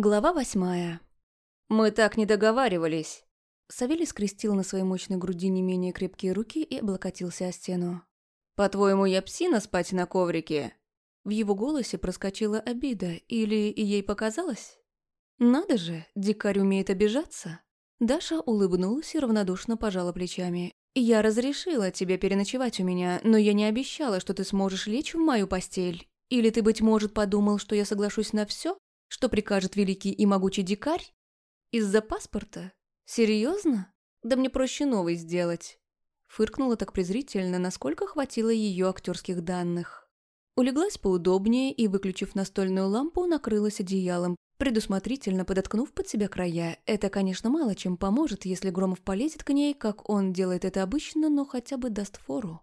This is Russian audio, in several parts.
Глава восьмая. «Мы так не договаривались». Савелий скрестил на своей мощной груди не менее крепкие руки и облокотился о стену. «По-твоему, я псина спать на коврике?» В его голосе проскочила обида, или ей показалось? «Надо же, дикарь умеет обижаться». Даша улыбнулась и равнодушно пожала плечами. «Я разрешила тебе переночевать у меня, но я не обещала, что ты сможешь лечь в мою постель. Или ты, быть может, подумал, что я соглашусь на все, что прикажет великий и могучий дикарь? Из-за паспорта? Серьезно? Да мне проще новый сделать. Фыркнула так презрительно, насколько хватило ее актерских данных. Улеглась поудобнее и, выключив настольную лампу, накрылась одеялом, предусмотрительно подоткнув под себя края. Это, конечно, мало чем поможет, если Громов полезет к ней, как он делает это обычно, но хотя бы даст фору.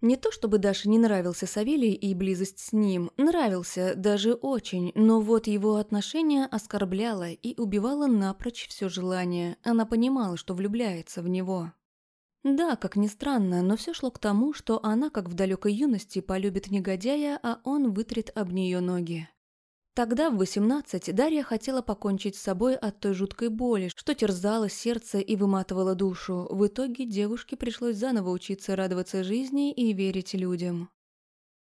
Не то чтобы Даше не нравился Савелий и близость с ним, нравился, даже очень, но вот его отношение оскорбляло и убивало напрочь все желание. Она понимала, что влюбляется в него. Да, как ни странно, но все шло к тому, что она, как в далекой юности, полюбит негодяя, а он вытрет об нее ноги. Тогда, в 18, Дарья хотела покончить с собой от той жуткой боли, что терзало сердце и выматывала душу. В итоге девушке пришлось заново учиться радоваться жизни и верить людям.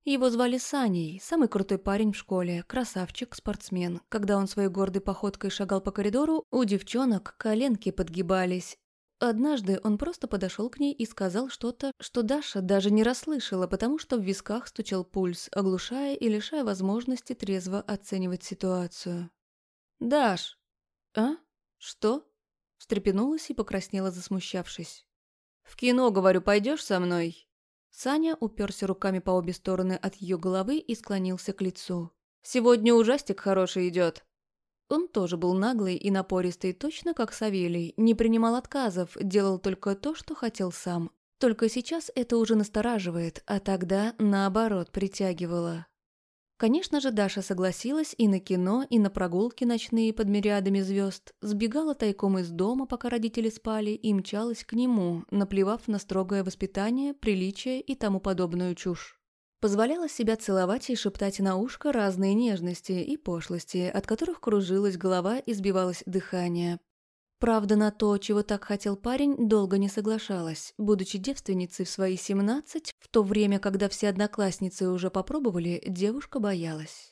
Его звали Саней, самый крутой парень в школе, красавчик, спортсмен. Когда он своей гордой походкой шагал по коридору, у девчонок коленки подгибались, Однажды он просто подошел к ней и сказал что-то, что Даша даже не расслышала, потому что в висках стучал пульс, оглушая и лишая возможности трезво оценивать ситуацию. «Даш!» «А? Что?» Встрепенулась и покраснела, засмущавшись. «В кино, говорю, пойдешь со мной?» Саня уперся руками по обе стороны от ее головы и склонился к лицу. «Сегодня ужастик хороший идет. Он тоже был наглый и напористый, точно как Савелий, не принимал отказов, делал только то, что хотел сам. Только сейчас это уже настораживает, а тогда, наоборот, притягивало. Конечно же, Даша согласилась и на кино, и на прогулки ночные под мириадами звезд, сбегала тайком из дома, пока родители спали, и мчалась к нему, наплевав на строгое воспитание, приличие и тому подобную чушь. Позволяла себя целовать и шептать на ушко разные нежности и пошлости, от которых кружилась голова и сбивалось дыхание. Правда, на то, чего так хотел парень, долго не соглашалась. Будучи девственницей в свои 17, в то время, когда все одноклассницы уже попробовали, девушка боялась.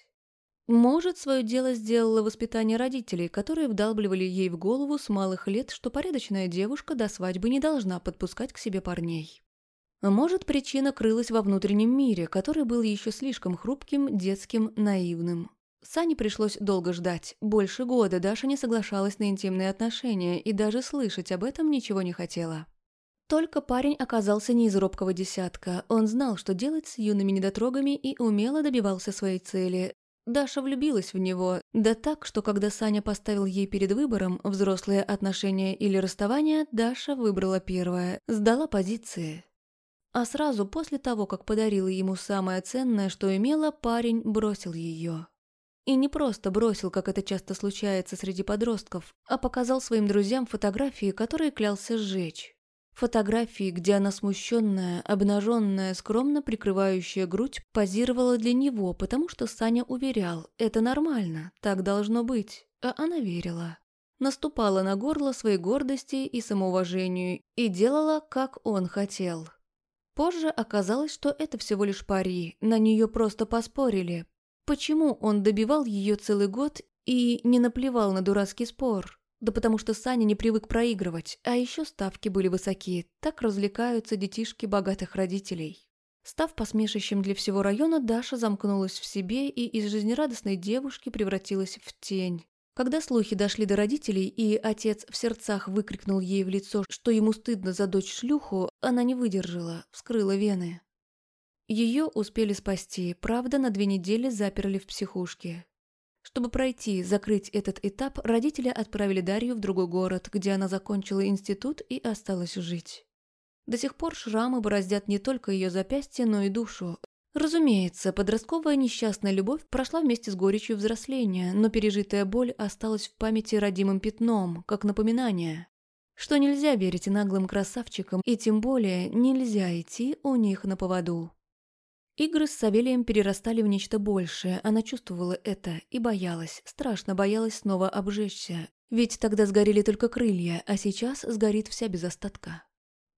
Может, свое дело сделало воспитание родителей, которые вдалбливали ей в голову с малых лет, что порядочная девушка до свадьбы не должна подпускать к себе парней. Может, причина крылась во внутреннем мире, который был еще слишком хрупким, детским, наивным. Сане пришлось долго ждать. Больше года Даша не соглашалась на интимные отношения и даже слышать об этом ничего не хотела. Только парень оказался не из робкого десятка. Он знал, что делать с юными недотрогами и умело добивался своей цели. Даша влюбилась в него, да так, что когда Саня поставил ей перед выбором взрослые отношения или расставание, Даша выбрала первое, сдала позиции. А сразу после того, как подарила ему самое ценное, что имела, парень бросил ее. И не просто бросил, как это часто случается среди подростков, а показал своим друзьям фотографии, которые клялся сжечь. Фотографии, где она смущенная, обнаженная, скромно прикрывающая грудь, позировала для него, потому что Саня уверял, это нормально, так должно быть, а она верила. Наступала на горло своей гордости и самоуважению и делала, как он хотел. Позже оказалось, что это всего лишь пари, на нее просто поспорили. Почему он добивал ее целый год и не наплевал на дурацкий спор? Да потому что Саня не привык проигрывать, а еще ставки были высоки, так развлекаются детишки богатых родителей. Став посмешищем для всего района, Даша замкнулась в себе и из жизнерадостной девушки превратилась в тень. Когда слухи дошли до родителей, и отец в сердцах выкрикнул ей в лицо, что ему стыдно за дочь-шлюху, она не выдержала, вскрыла вены. Ее успели спасти, правда, на две недели заперли в психушке. Чтобы пройти, закрыть этот этап, родители отправили Дарью в другой город, где она закончила институт и осталась жить. До сих пор шрамы бороздят не только ее запястье, но и душу. Разумеется, подростковая несчастная любовь прошла вместе с горечью взросления, но пережитая боль осталась в памяти родимым пятном, как напоминание, что нельзя верить наглым красавчикам и тем более нельзя идти у них на поводу. Игры с Савелием перерастали в нечто большее, она чувствовала это и боялась, страшно боялась снова обжечься, ведь тогда сгорели только крылья, а сейчас сгорит вся без остатка.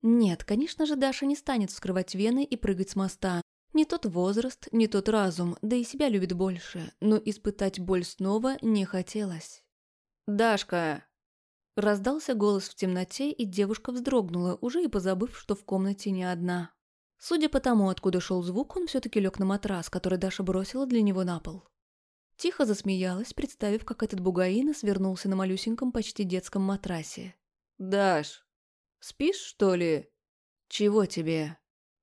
Нет, конечно же, Даша не станет вскрывать вены и прыгать с моста. Не тот возраст, не тот разум, да и себя любит больше, но испытать боль снова не хотелось. «Дашка!» Раздался голос в темноте, и девушка вздрогнула, уже и позабыв, что в комнате не одна. Судя по тому, откуда шел звук, он все-таки лег на матрас, который Даша бросила для него на пол. Тихо засмеялась, представив, как этот бугаина свернулся на малюсеньком, почти детском матрасе. «Даш, спишь, что ли?» «Чего тебе?»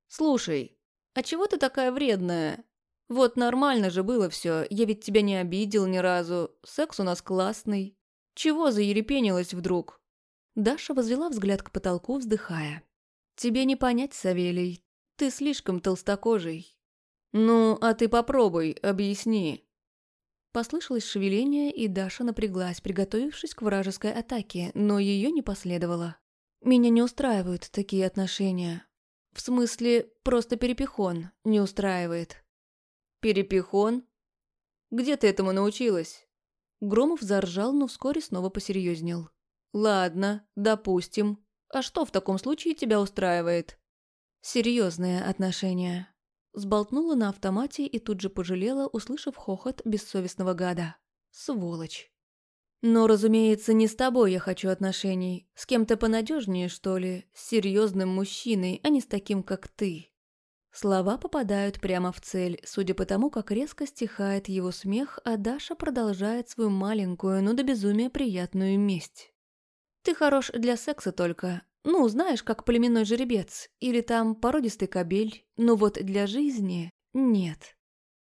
«Слушай, а чего ты такая вредная? Вот нормально же было все, я ведь тебя не обидел ни разу, секс у нас классный. Чего заерепенилась вдруг?» Даша возвела взгляд к потолку, вздыхая. «Тебе не понять, Савелий, ты слишком толстокожий. Ну, а ты попробуй, объясни. Послышалось шевеление, и Даша напряглась, приготовившись к вражеской атаке, но ее не последовало. Меня не устраивают такие отношения. В смысле, просто перепихон не устраивает. Перепихон? Где ты этому научилась? Громов заржал, но вскоре снова посерьезнел. Ладно, допустим. А что в таком случае тебя устраивает? Серьезные отношения. Сболтнула на автомате и тут же пожалела, услышав хохот бессовестного гада. Сволочь. Но, разумеется, не с тобой я хочу отношений. С кем-то понадежнее, что ли, с серьезным мужчиной, а не с таким, как ты. Слова попадают прямо в цель, судя по тому, как резко стихает его смех, а Даша продолжает свою маленькую, но до безумия приятную месть. Ты хорош для секса только, ну, знаешь, как племенной жеребец, или там породистый кобель, но вот для жизни нет.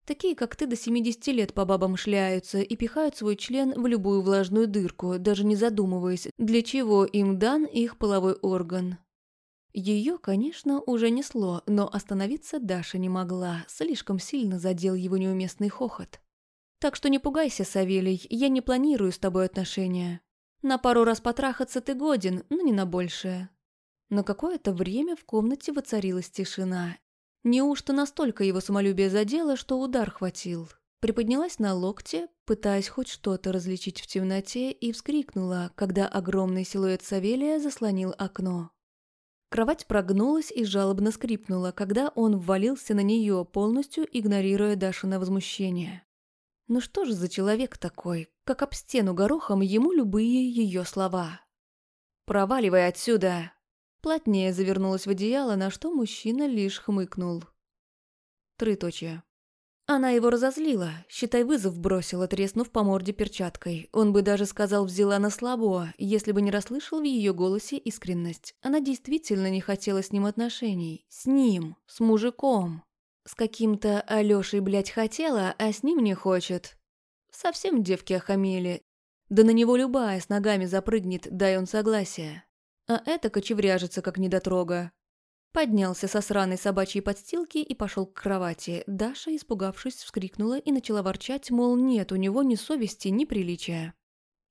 Такие, как ты, до 70 лет по бабам шляются и пихают свой член в любую влажную дырку, даже не задумываясь, для чего им дан их половой орган. Ее, конечно, уже несло, но остановиться Даша не могла, слишком сильно задел его неуместный хохот. Так что не пугайся, Савелий, я не планирую с тобой отношения. На пару раз потрахаться ты годен, но не на большее. На какое-то время в комнате воцарилась тишина. Неужто настолько его самолюбие задело, что удар хватил? Приподнялась на локте, пытаясь хоть что-то различить в темноте, и вскрикнула, когда огромный силуэт Савелия заслонил окно. Кровать прогнулась и жалобно скрипнула, когда он ввалился на нее, полностью игнорируя Дашина возмущение. Ну что же за человек такой, как об стену горохом ему любые ее слова? «Проваливай отсюда!» Плотнее завернулась в одеяло, на что мужчина лишь хмыкнул. Трыточие. Она его разозлила, считай, вызов бросила, треснув по морде перчаткой. Он бы даже сказал «взяла на слабо», если бы не расслышал в ее голосе искренность. Она действительно не хотела с ним отношений. С ним, с мужиком. С каким-то Алёшей, блядь, хотела, а с ним не хочет. Совсем девки охамели. Да на него любая с ногами запрыгнет, дай он согласие. А это кочевряжется, как недотрога. Поднялся со сраной собачьей подстилки и пошел к кровати. Даша, испугавшись, вскрикнула и начала ворчать, мол, нет у него ни совести, ни приличия.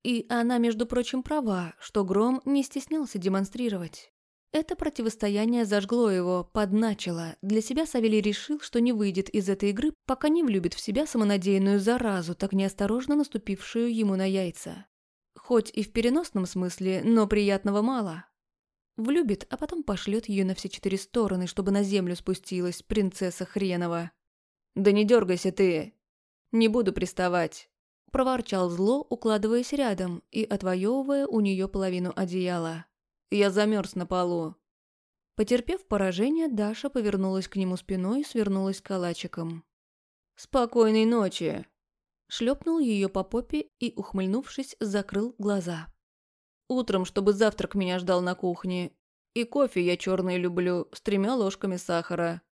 И она, между прочим, права, что Гром не стеснялся демонстрировать. Это противостояние зажгло его, подначило. Для себя Савелий решил, что не выйдет из этой игры, пока не влюбит в себя самонадеянную заразу, так неосторожно наступившую ему на яйца. Хоть и в переносном смысле, но приятного мало. Влюбит, а потом пошлет ее на все четыре стороны, чтобы на землю спустилась принцесса хренова. «Да не дергайся ты! Не буду приставать!» Проворчал зло, укладываясь рядом и отвоевывая у нее половину одеяла. «Я замерз на полу!» Потерпев поражение, Даша повернулась к нему спиной и свернулась калачиком. «Спокойной ночи!» Шлепнул ее по попе и, ухмыльнувшись, закрыл глаза. «Утром, чтобы завтрак меня ждал на кухне. И кофе я черный люблю, с тремя ложками сахара».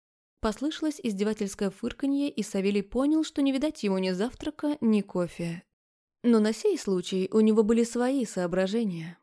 Послышалось издевательское фырканье, и Савелий понял, что не видать ему ни завтрака, ни кофе. Но на сей случай у него были свои соображения.